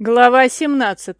Глава 17.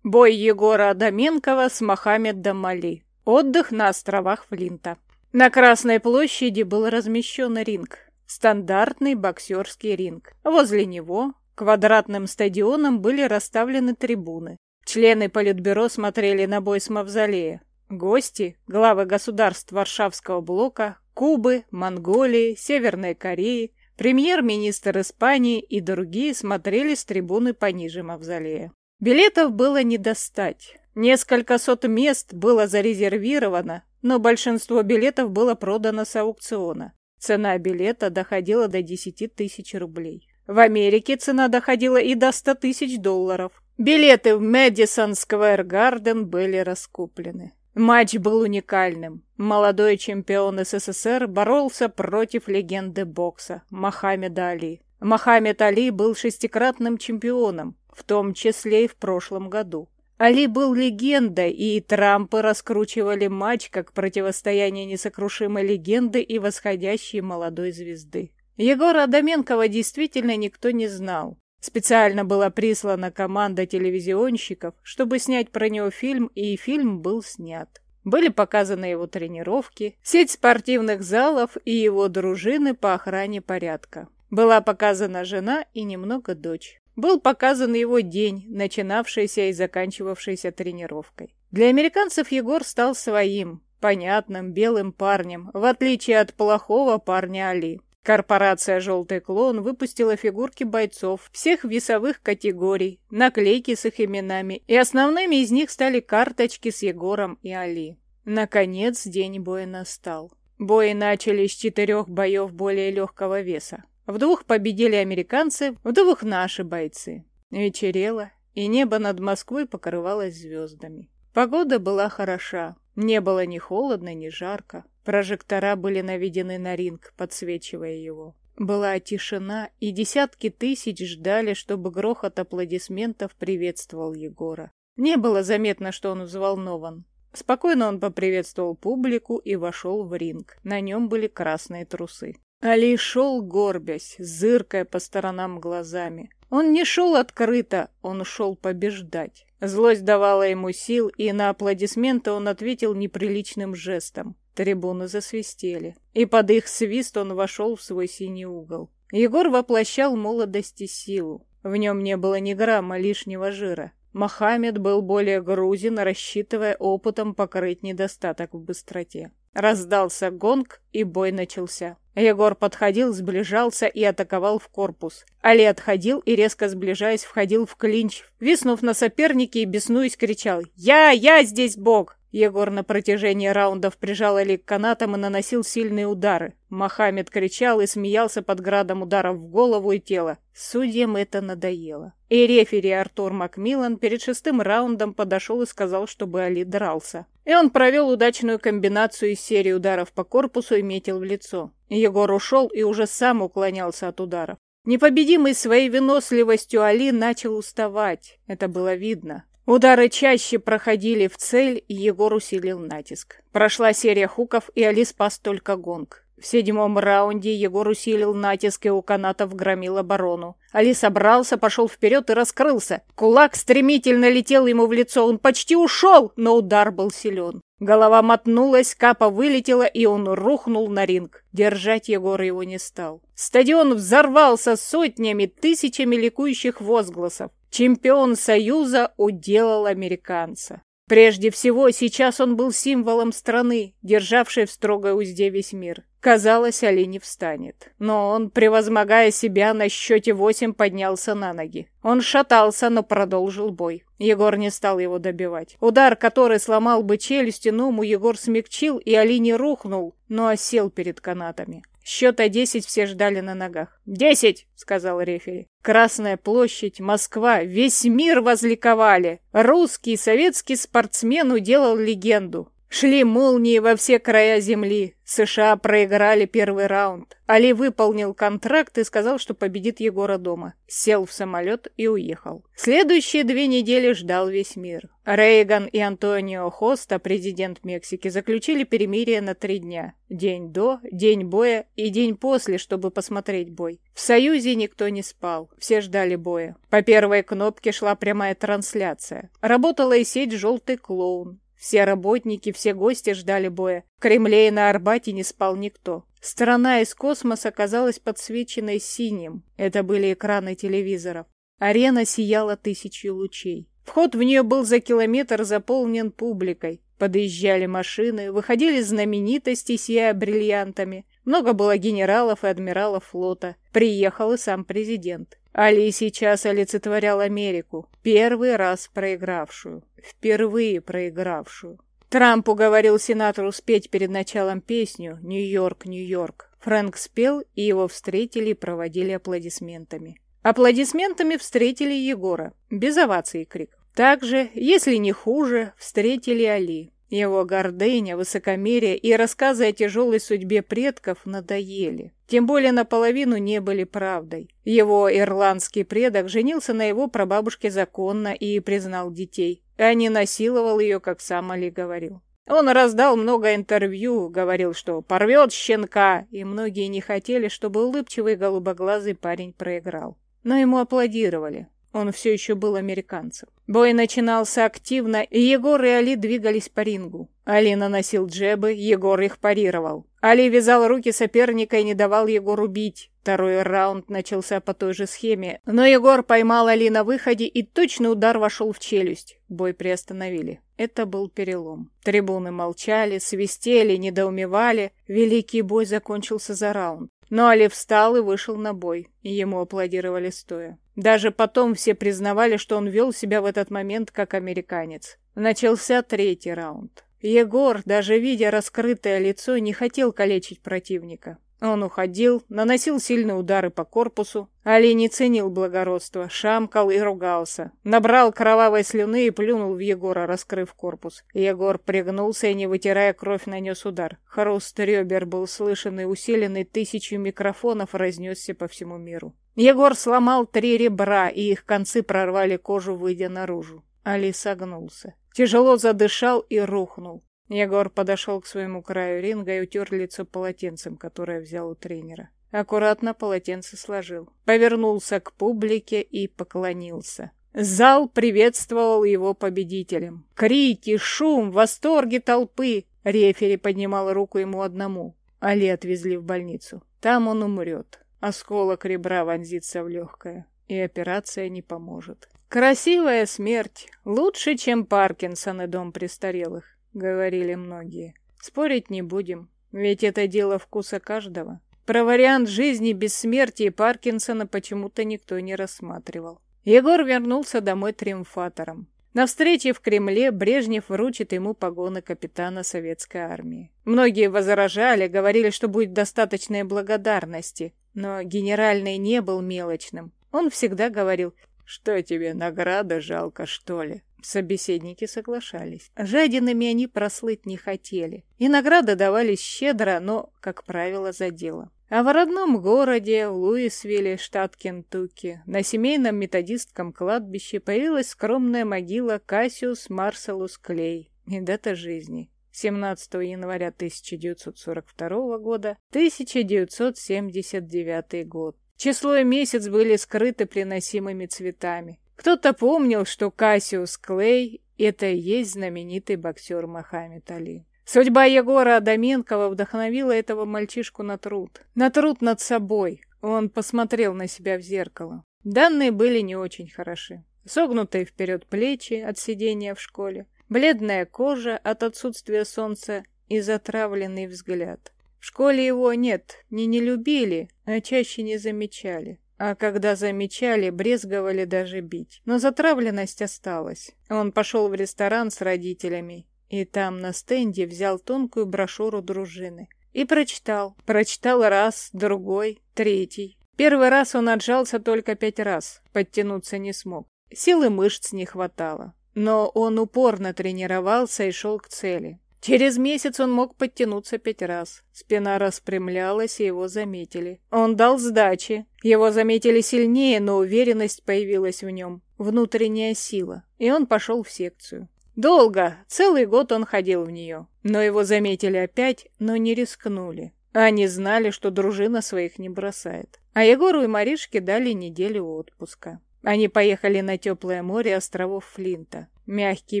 Бой Егора Адаменкова с Мохаммедом Али. Отдых на островах Флинта. На Красной площади был размещен ринг. Стандартный боксерский ринг. Возле него квадратным стадионом были расставлены трибуны. Члены Политбюро смотрели на бой с Мавзолея. Гости, главы государств Варшавского блока, Кубы, Монголии, Северной Кореи, Премьер-министр Испании и другие смотрели с трибуны пониже мавзолея. Билетов было не достать. Несколько сот мест было зарезервировано, но большинство билетов было продано с аукциона. Цена билета доходила до 10 тысяч рублей. В Америке цена доходила и до 100 тысяч долларов. Билеты в Мэдисон Сквер Гарден были раскуплены. Матч был уникальным. Молодой чемпион СССР боролся против легенды бокса Мохаммеда Али. Мохаммед Али был шестикратным чемпионом, в том числе и в прошлом году. Али был легендой, и Трампы раскручивали матч как противостояние несокрушимой легенды и восходящей молодой звезды. Егора Адаменкова действительно никто не знал. Специально была прислана команда телевизионщиков, чтобы снять про него фильм, и фильм был снят. Были показаны его тренировки, сеть спортивных залов и его дружины по охране порядка. Была показана жена и немного дочь. Был показан его день, начинавшийся и заканчивавшийся тренировкой. Для американцев Егор стал своим, понятным, белым парнем, в отличие от плохого парня Али. Корпорация «Желтый клон» выпустила фигурки бойцов всех весовых категорий, наклейки с их именами, и основными из них стали карточки с Егором и Али. Наконец день боя настал. Бои начали с четырех боев более легкого веса. В двух победили американцы, в двух наши бойцы. Вечерело, и небо над Москвой покрывалось звездами. Погода была хороша, не было ни холодно, ни жарко. Прожектора были наведены на ринг, подсвечивая его. Была тишина, и десятки тысяч ждали, чтобы грохот аплодисментов приветствовал Егора. Не было заметно, что он взволнован. Спокойно он поприветствовал публику и вошел в ринг. На нем были красные трусы. Али шел горбясь, зыркая по сторонам глазами. Он не шел открыто, он шел побеждать. Злость давала ему сил, и на аплодисменты он ответил неприличным жестом. Трибуны засвистели, и под их свист он вошел в свой синий угол. Егор воплощал молодость и силу. В нем не было ни грамма лишнего жира. Мохаммед был более грузин, рассчитывая опытом покрыть недостаток в быстроте. Раздался гонг, и бой начался. Егор подходил, сближался и атаковал в корпус. Али отходил и, резко сближаясь, входил в клинч. Виснув на сопернике и беснуясь, кричал «Я! Я здесь Бог!» Егор на протяжении раундов прижал Али к канатам и наносил сильные удары. Мохаммед кричал и смеялся под градом ударов в голову и тело. Судьям это надоело. И рефери Артур Макмиллан перед шестым раундом подошел и сказал, чтобы Али дрался. И он провел удачную комбинацию из серии ударов по корпусу и метил в лицо. Егор ушел и уже сам уклонялся от ударов. Непобедимый своей выносливостью Али начал уставать. Это было видно. Удары чаще проходили в цель, Егор усилил натиск. Прошла серия хуков, и Али спас только гонг. В седьмом раунде Егор усилил натиск и у канатов громил оборону. Али собрался, пошел вперед и раскрылся. Кулак стремительно летел ему в лицо. Он почти ушел, но удар был силен. Голова мотнулась, капа вылетела, и он рухнул на ринг. Держать Егор его не стал. Стадион взорвался сотнями, тысячами ликующих возгласов. Чемпион Союза уделал американца. Прежде всего, сейчас он был символом страны, державшей в строгой узде весь мир. Казалось, Али не встанет. Но он, превозмогая себя, на счете восемь поднялся на ноги. Он шатался, но продолжил бой. Егор не стал его добивать. Удар, который сломал бы челюсть иному, Егор смягчил, и Али не рухнул, но осел перед канатами. Счета десять все ждали на ногах. «Десять!» — сказал рефери. Красная площадь, Москва, весь мир возликовали. Русский советский спортсмен уделал легенду. Шли молнии во все края земли. США проиграли первый раунд. Али выполнил контракт и сказал, что победит Егора дома. Сел в самолет и уехал. Следующие две недели ждал весь мир. Рейган и Антонио Хоста, президент Мексики, заключили перемирие на три дня. День до, день боя и день после, чтобы посмотреть бой. В Союзе никто не спал. Все ждали боя. По первой кнопке шла прямая трансляция. Работала и сеть «Желтый клоун». Все работники, все гости ждали боя. В Кремле и на Арбате не спал никто. Страна из космоса казалась подсвеченной синим. Это были экраны телевизоров. Арена сияла тысячей лучей. Вход в нее был за километр заполнен публикой. Подъезжали машины, выходили знаменитости, сияя бриллиантами. Много было генералов и адмиралов флота. Приехал и сам президент. Али сейчас олицетворял Америку, первый раз проигравшую, впервые проигравшую. Трамп уговорил сенатору спеть перед началом песню «Нью-Йорк, Нью-Йорк». Фрэнк спел, и его встретили и проводили аплодисментами. Аплодисментами встретили Егора, без оваций и криков. Также, если не хуже, встретили Али. Его гордыня, высокомерие и рассказы о тяжелой судьбе предков надоели. Тем более наполовину не были правдой. Его ирландский предок женился на его прабабушке законно и признал детей, а не насиловал ее, как сам Али говорил. Он раздал много интервью, говорил, что порвет щенка, и многие не хотели, чтобы улыбчивый голубоглазый парень проиграл. Но ему аплодировали. Он все еще был американцем. Бой начинался активно, и Егор и Али двигались по рингу. Али наносил джебы, Егор их парировал. Али вязал руки соперника и не давал Егору бить. Второй раунд начался по той же схеме, но Егор поймал Али на выходе, и точный удар вошел в челюсть. Бой приостановили. Это был перелом. Трибуны молчали, свистели, недоумевали. Великий бой закончился за раунд. Но Али встал и вышел на бой, и ему аплодировали стоя. Даже потом все признавали, что он вел себя в этот момент как американец. Начался третий раунд. Егор, даже видя раскрытое лицо, не хотел калечить противника. Он уходил, наносил сильные удары по корпусу. Али не ценил благородства, шамкал и ругался. Набрал кровавой слюны и плюнул в Егора, раскрыв корпус. Егор пригнулся и, не вытирая кровь, нанес удар. Хруст ребер был слышен и усиленный тысячу микрофонов разнесся по всему миру. Егор сломал три ребра, и их концы прорвали кожу, выйдя наружу. Али согнулся. Тяжело задышал и рухнул. Егор подошел к своему краю ринга и утер лицо полотенцем, которое взял у тренера. Аккуратно полотенце сложил. Повернулся к публике и поклонился. Зал приветствовал его победителем. Крики, шум, восторги толпы. Рефери поднимал руку ему одному. Али отвезли в больницу. Там он умрет. Осколок ребра вонзится в легкое, и операция не поможет. Красивая смерть. Лучше, чем Паркинсон и дом престарелых говорили многие. Спорить не будем, ведь это дело вкуса каждого. Про вариант жизни без смерти и Паркинсона почему-то никто не рассматривал. Егор вернулся домой триумфатором. На встрече в Кремле Брежнев вручит ему погоны капитана советской армии. Многие возражали, говорили, что будет достаточной благодарности, но генеральный не был мелочным. Он всегда говорил, что тебе награда жалко, что ли? Собеседники соглашались. Жадинами они прослыть не хотели. И награды давались щедро, но, как правило, за дело. А в родном городе, в Луисвилле, штат Кентукки, на семейном методистском кладбище появилась скромная могила Кассиус Марселус Клей и дата жизни. 17 января 1942 года, 1979 год. Число и месяц были скрыты приносимыми цветами. Кто-то помнил, что Кассиус Клей — это и есть знаменитый боксер Мохаммед Али. Судьба Егора Адаменкова вдохновила этого мальчишку на труд. На труд над собой. Он посмотрел на себя в зеркало. Данные были не очень хороши. Согнутые вперед плечи от сидения в школе, бледная кожа от отсутствия солнца и затравленный взгляд. В школе его нет, не не любили, а чаще не замечали. А когда замечали, брезговали даже бить. Но затравленность осталась. Он пошел в ресторан с родителями, и там на стенде взял тонкую брошюру дружины. И прочитал. Прочитал раз, другой, третий. Первый раз он отжался только пять раз, подтянуться не смог. Силы мышц не хватало. Но он упорно тренировался и шел к цели. Через месяц он мог подтянуться пять раз. Спина распрямлялась, и его заметили. Он дал сдачи. Его заметили сильнее, но уверенность появилась в нем. Внутренняя сила. И он пошел в секцию. Долго, целый год он ходил в нее. Но его заметили опять, но не рискнули. Они знали, что дружина своих не бросает. А Егору и Маришке дали неделю отпуска. Они поехали на теплое море островов Флинта. Мягкий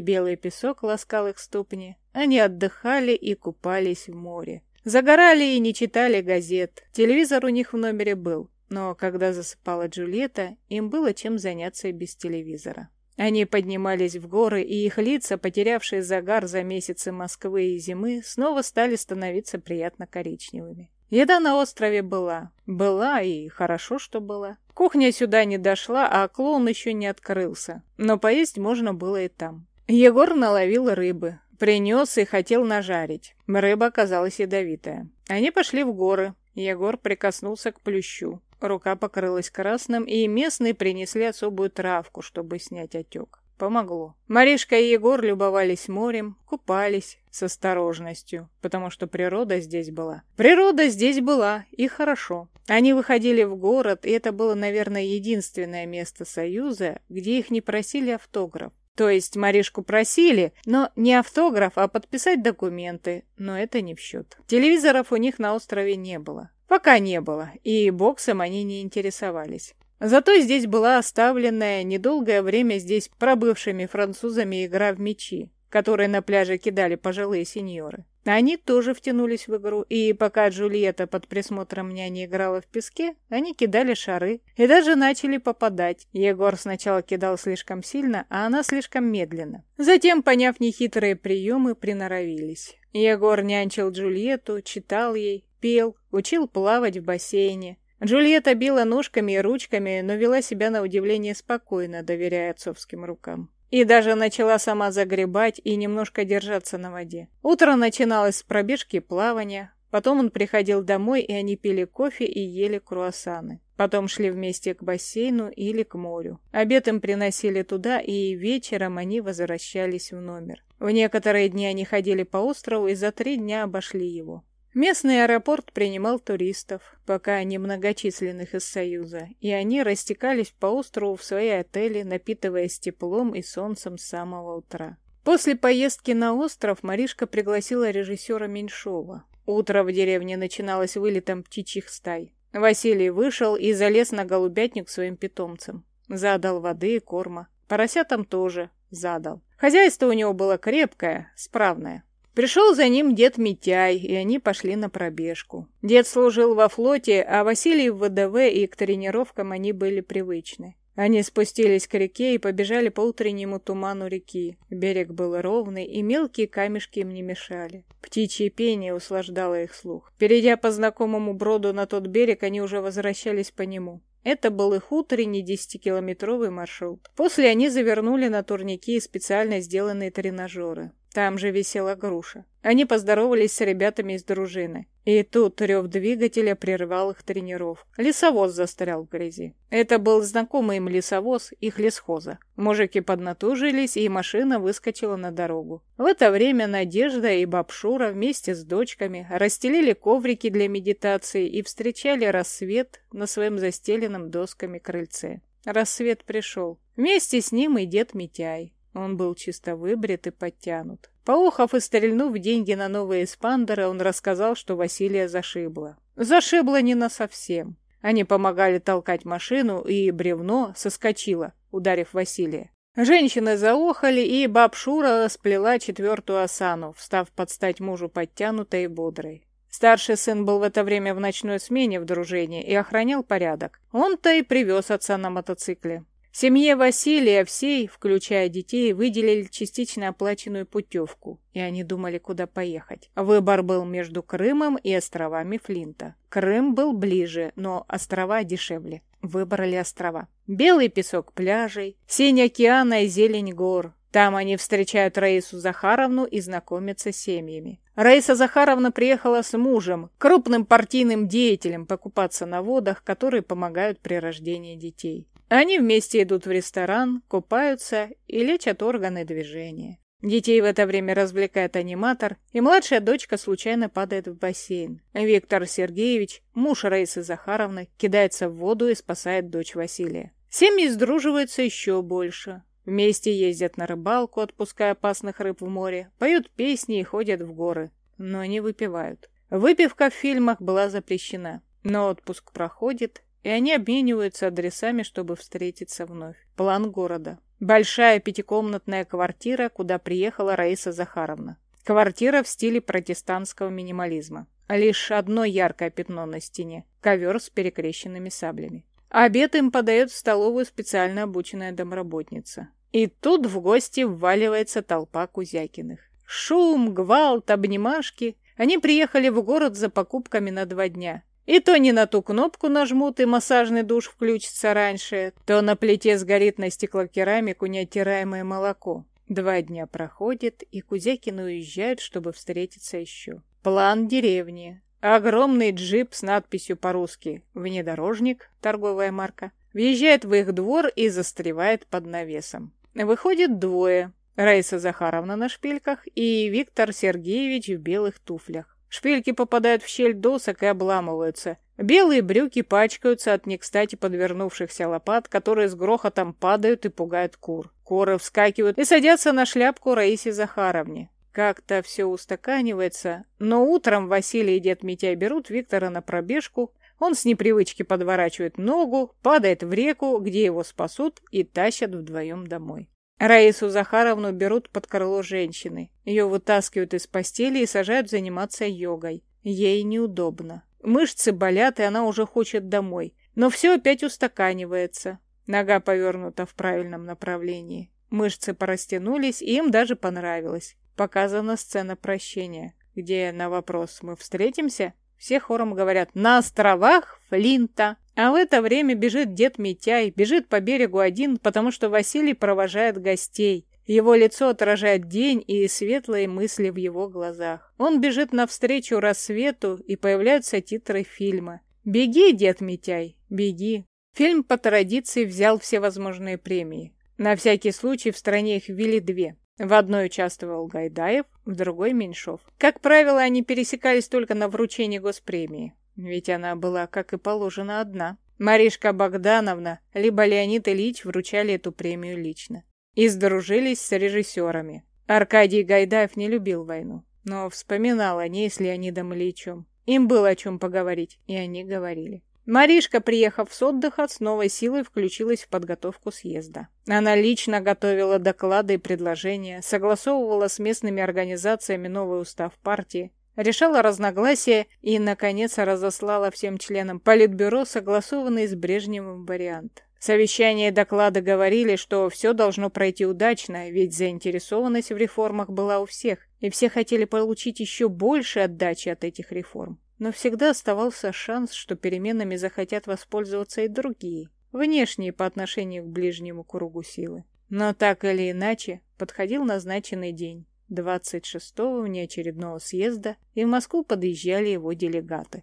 белый песок ласкал их ступни. Они отдыхали и купались в море. Загорали и не читали газет. Телевизор у них в номере был. Но когда засыпала Джульетта, им было чем заняться без телевизора. Они поднимались в горы, и их лица, потерявшие загар за месяцы Москвы и зимы, снова стали становиться приятно коричневыми. Еда на острове была. Была, и хорошо, что была. Кухня сюда не дошла, а клоун еще не открылся. Но поесть можно было и там. Егор наловил рыбы. Принес и хотел нажарить. Рыба оказалась ядовитая. Они пошли в горы. Егор прикоснулся к плющу. Рука покрылась красным, и местные принесли особую травку, чтобы снять отек. Помогло. Маришка и Егор любовались морем, купались с осторожностью, потому что природа здесь была. Природа здесь была, и хорошо. Они выходили в город, и это было, наверное, единственное место Союза, где их не просили автограф. То есть Маришку просили, но не автограф, а подписать документы, но это не в счет. Телевизоров у них на острове не было. Пока не было, и боксом они не интересовались. Зато здесь была оставленная недолгое время здесь пробывшими французами игра в мячи, которые на пляже кидали пожилые сеньоры. Они тоже втянулись в игру, и пока Джульетта под присмотром няни играла в песке, они кидали шары и даже начали попадать. Егор сначала кидал слишком сильно, а она слишком медленно. Затем, поняв нехитрые приемы, приноровились. Егор нянчил Джульетту, читал ей, пел, учил плавать в бассейне. Джульетта била ножками и ручками, но вела себя на удивление спокойно, доверяя отцовским рукам. И даже начала сама загребать и немножко держаться на воде. Утро начиналось с пробежки плавания, потом он приходил домой, и они пили кофе и ели круассаны. Потом шли вместе к бассейну или к морю. Обед им приносили туда, и вечером они возвращались в номер. В некоторые дни они ходили по острову и за три дня обошли его. Местный аэропорт принимал туристов, пока немногочисленных из Союза, и они растекались по острову в свои отели, напитываясь теплом и солнцем с самого утра. После поездки на остров Маришка пригласила режиссера Меньшова. Утро в деревне начиналось вылетом птичьих стай. Василий вышел и залез на голубятник своим питомцам. Задал воды и корма. Поросятам тоже задал. Хозяйство у него было крепкое, справное. Пришел за ним дед Митяй, и они пошли на пробежку. Дед служил во флоте, а Василий в ВДВ, и к тренировкам они были привычны. Они спустились к реке и побежали по утреннему туману реки. Берег был ровный, и мелкие камешки им не мешали. Птичье пение услаждало их слух. Перейдя по знакомому броду на тот берег, они уже возвращались по нему. Это был их утренний десятикилометровый маршрут. После они завернули на турники и специально сделанные тренажеры. Там же висела груша. Они поздоровались с ребятами из дружины. И тут рев двигателя прервал их тренировку. Лесовоз застрял в грязи. Это был знакомый им лесовоз их лесхоза. Мужики поднатужились, и машина выскочила на дорогу. В это время Надежда и Бабшура вместе с дочками расстелили коврики для медитации и встречали рассвет на своем застеленном досками крыльце. Рассвет пришел. Вместе с ним и дед Митяй. Он был чисто выбрит и подтянут. Поухов и стрельнув деньги на новые эспандеры, он рассказал, что Василия зашибло. Зашибло не на совсем. Они помогали толкать машину, и бревно соскочило, ударив Василия. Женщины заохали, и баб Шура сплела четвертую осану, встав под стать мужу подтянутой и бодрой. Старший сын был в это время в ночной смене в дружине и охранял порядок. Он-то и привез отца на мотоцикле. Семье Василия всей, включая детей, выделили частично оплаченную путевку, и они думали, куда поехать. Выбор был между Крымом и островами Флинта. Крым был ближе, но острова дешевле. Выбрали острова. Белый песок пляжей, синь океана и зелень гор. Там они встречают Раису Захаровну и знакомятся с семьями. Раиса Захаровна приехала с мужем, крупным партийным деятелем, покупаться на водах, которые помогают при рождении детей. Они вместе идут в ресторан, купаются и лечат органы движения. Детей в это время развлекает аниматор, и младшая дочка случайно падает в бассейн. Виктор Сергеевич, муж Раисы Захаровны, кидается в воду и спасает дочь Василия. Семьи сдруживаются еще больше. Вместе ездят на рыбалку, отпуская опасных рыб в море, поют песни и ходят в горы, но не выпивают. Выпивка в фильмах была запрещена, но отпуск проходит, и они обмениваются адресами, чтобы встретиться вновь. План города. Большая пятикомнатная квартира, куда приехала Раиса Захаровна. Квартира в стиле протестантского минимализма. Лишь одно яркое пятно на стене – ковер с перекрещенными саблями. Обед им подает в столовую специально обученная домработница. И тут в гости вваливается толпа Кузякиных. Шум, гвалт, обнимашки. Они приехали в город за покупками на два дня. И то не на ту кнопку нажмут, и массажный душ включится раньше, то на плите сгорит на стеклокерамику неоттираемое молоко. Два дня проходит, и Кузякины уезжают, чтобы встретиться еще. План деревни. Огромный джип с надписью по-русски «Внедорожник», торговая марка, въезжает в их двор и застревает под навесом. Выходит двое. Раиса Захаровна на шпильках и Виктор Сергеевич в белых туфлях. Шпильки попадают в щель досок и обламываются. Белые брюки пачкаются от некстати подвернувшихся лопат, которые с грохотом падают и пугают кур. Куры вскакивают и садятся на шляпку Раисе Захаровне. Как-то все устаканивается, но утром Василий и дед Митяй берут Виктора на пробежку, он с непривычки подворачивает ногу, падает в реку, где его спасут и тащат вдвоем домой. Раису Захаровну берут под крыло женщины. Ее вытаскивают из постели и сажают заниматься йогой. Ей неудобно. Мышцы болят, и она уже хочет домой. Но все опять устаканивается. Нога повернута в правильном направлении. Мышцы порастянулись, и им даже понравилось. Показана сцена прощения, где на вопрос «Мы встретимся?» все хором говорят «На островах Флинта». А в это время бежит дед Митяй, бежит по берегу один, потому что Василий провожает гостей. Его лицо отражает день и светлые мысли в его глазах. Он бежит навстречу рассвету, и появляются титры фильма. «Беги, дед Митяй, беги». Фильм по традиции взял все возможные премии. На всякий случай в стране их ввели две. В одной участвовал Гайдаев, в другой – Меньшов. Как правило, они пересекались только на вручении госпремии. Ведь она была, как и положено, одна. Маришка Богдановна, либо Леонид Ильич вручали эту премию лично. И сдружились с режиссерами. Аркадий Гайдаев не любил войну, но вспоминал о ней с Леонидом Ильичем. Им было о чем поговорить, и они говорили. Маришка, приехав с отдыха, с новой силой включилась в подготовку съезда. Она лично готовила доклады и предложения, согласовывала с местными организациями новый устав партии, решала разногласия и, наконец, разослала всем членам Политбюро согласованный с Брежневым вариант. Совещания и доклады говорили, что все должно пройти удачно, ведь заинтересованность в реформах была у всех, и все хотели получить еще больше отдачи от этих реформ. Но всегда оставался шанс, что переменами захотят воспользоваться и другие, внешние по отношению к ближнему кругу силы. Но так или иначе, подходил назначенный день. 26-го внеочередного съезда, и в Москву подъезжали его делегаты.